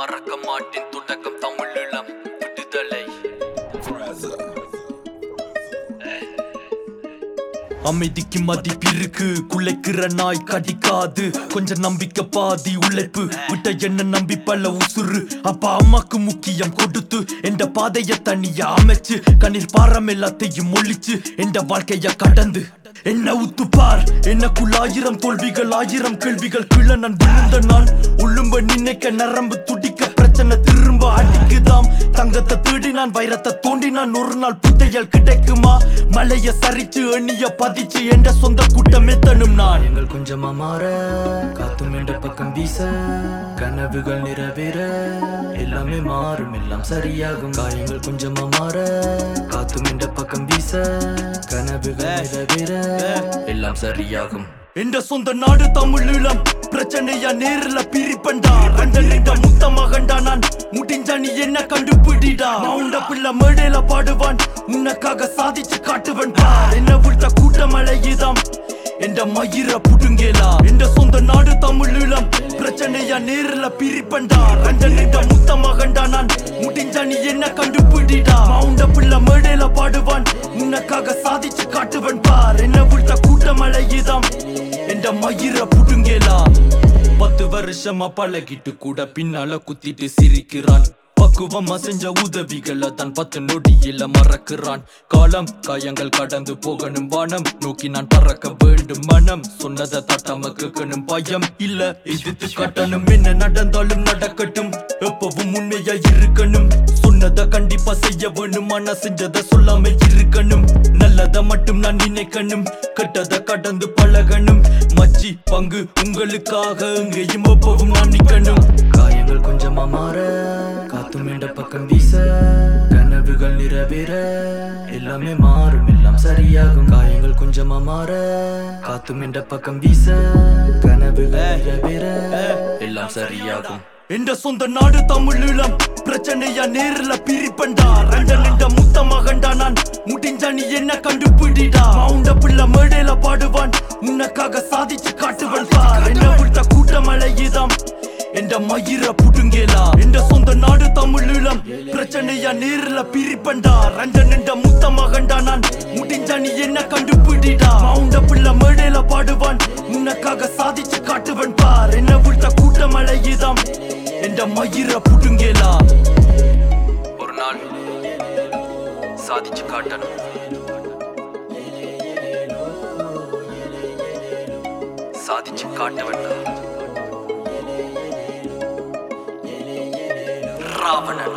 மறக்க மாட்டேன். தொடக்கம் தமிழீழம் விடுதலை அமைதிக்கு மதிப்பு இருக்கு. குலைக்கிற நாய் கடிக்காது. கொஞ்சம் நம்பிக்கை பாதி உழைப்பு. விட்ட என்ன நம்பி பல உசுறு. அப்பா அம்மாக்கு முக்கியம் கொடுத்து. எந்த பாதைய தனியா அமைச்சு. கண்ணில் பாரம் எல்லாத்தையும் ஒழிச்சு. எந்த வாழ்க்கைய கடந்து. என்ன உத்துப்பார் எனக்குள் ஆயிரம் தோல்விகள் ஆயிரம் கேள்விகள். கீழ நான் விழுந்த நான். உள்ளும்ப நினைக்க நரம்பு துடி பிரச்சனை திரும்ப அடிக்குதாம். தங்கத்தை தேடி நான் வைரத்தை தோண்டி நான் ஒரு நாள் புதையல் கிடைக்குமா? மலைய சரிச்சு எண்ணிய பதிச்சு என்ற சொந்த கூட்டமே தனும் நான். எங்கள் கொஞ்சமா மாற காத்தும் என்ற பக்கம் வீச கனவுகள் நிறைவேற எல்லாமே மாறும் எல்லாம் சரியாகும். காயங்கள் கொஞ்சமா மாற காத்தும் என்ற பக்கம் வீச கனவுகள் நிறைவேற எல்லாம் சரியாகும். என்ற சொந்த நாடு தமிழீழம் பிரச்சனையா நேர்ல பிரிப்பண்டா. ரெண்டு முத்த முடிஞ்சா நீ என்ன கண்டுபிடிடா? மவுண்ட பிள்ளை மேடையில பாடுவான். உனக்காக சாதிச்சு காட்டுவன். என்ன விட்ட கூட்டமழையுதாம் என்ற மயிர புடுங்கேலா. என்ற சொந்த நாடு தமிழீழம் பிரச்சனையா நேரில் பிரிப்பண்டா. ரெண்டு ரெண்ட முத்த மகண்டா நான். முடிஞ்சா நீ என்ன கண்டுபிடிடா? மவுண்ட பிள்ளை மேடையில பாடுவான். உனக்காக சாதிச்சு காட்டுவன். பார் என்ன விட்ட கூட்டமழையுதாம் என்ற மயிர புடுங்கேலா. வருஷமா பழகிட்டு கூட பின்னால குத்திட்டு சிரிக்கிறான். பக்குவமா செஞ்ச உதவிகளை தான் பத்து நொடியில மறக்கிறான். காலம் காயங்கள் கடந்து போகணும் வானம். நோக்கி நான் பறக்க வேண்டும் மனம். சொன்னதை தட்டாம கேட்கணும் பயம். இல்ல எதிர்த்து காட்டணும். என்ன நடந்தாலும் நடக்கட்டும். எப்பவும் உண்மையா இருக்கணும். சொன்னதை கண்டிப்பா செய்ய வேணும். ஆனா செஞ்சதை சொல்லாம இருக்கணும். நல்லதை மட்டும் நான் நினைக்கணும். கெட்டதை கடந்து பழகணும். மச்சி பங்கு உங்களுக்காக எங்கேயும் எப்பவும் நான் நிக்கணும். காயங்கள் கொஞ்சமா மாற காத்தும் என்ற பக்கம் வீச கனவுகள் நிறைவேற எல்லாமே மாறும் எல்லாம் சரியாகும். காயங்கள் கொஞ்சமா மாற காத்தும் என்ற பக்கம் வீச கனவுகள் நிறவேற எல்லாம் சரியாகும். என்ற சொந்த நாடு தமிழீழம் பிரச்சனையா நேரில் பிரிப்பண்டா. ரெண்டல் என்ற முத்த மகண்டா காட்டுவன் பார் என்ன விட்ட கூட்டமழையுதாம்? என்ற மயிர புடுங்கேலா. என்ற சொந்த நாடு தமிழீழம் பிரச்சனையா நேர்ல பிரிப்பண்டா. ரெண்ட நின்ற முத்த மகண்டா நான். முடிஞ்சா நீ என்ன கண்டுபிடிடா? மவுண்ட பிள்ளை மேடையில பாடுவான். உனக்காக சாதிச்சு காட்டுவன் பார். என்ன விட்ட கூட்டமழையுதாம்? என்ற மயிர புடுங்கேலா. ஒரு நாள் சாதிச்சு காட்டணும். சாதிச்சு காட்ட வேண்டாம் ராவணன்